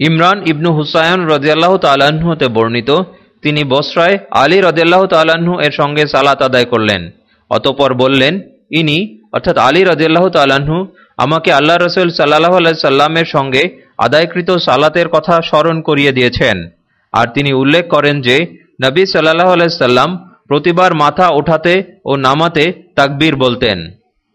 ইমরান ইবনু হুসায়ন রদিয়াল্লাহ তাল্লাহ্নতে বর্ণিত, তিনি বসরায় আলী রদিয়াল্লাহ তাল্লাহ্ন এর সঙ্গে সালাত আদায় করলেন। অতপর বললেন, ইনি, অর্থাৎ আলী রদিয়াল্লাহ তাল্লাহ্ন আমাকে আল্লাহ রসুল সাল্লাহ আল্লাহ সাল্লামের সঙ্গে আদায়কৃত সালাতের কথা স্মরণ করিয়ে দিয়েছেন। আর তিনি উল্লেখ করেন যে, নবী সাল্লাহ আলাইসাল্লাম প্রতিবার মাথা ওঠাতে ও নামাতে তাকবীর বলতেন।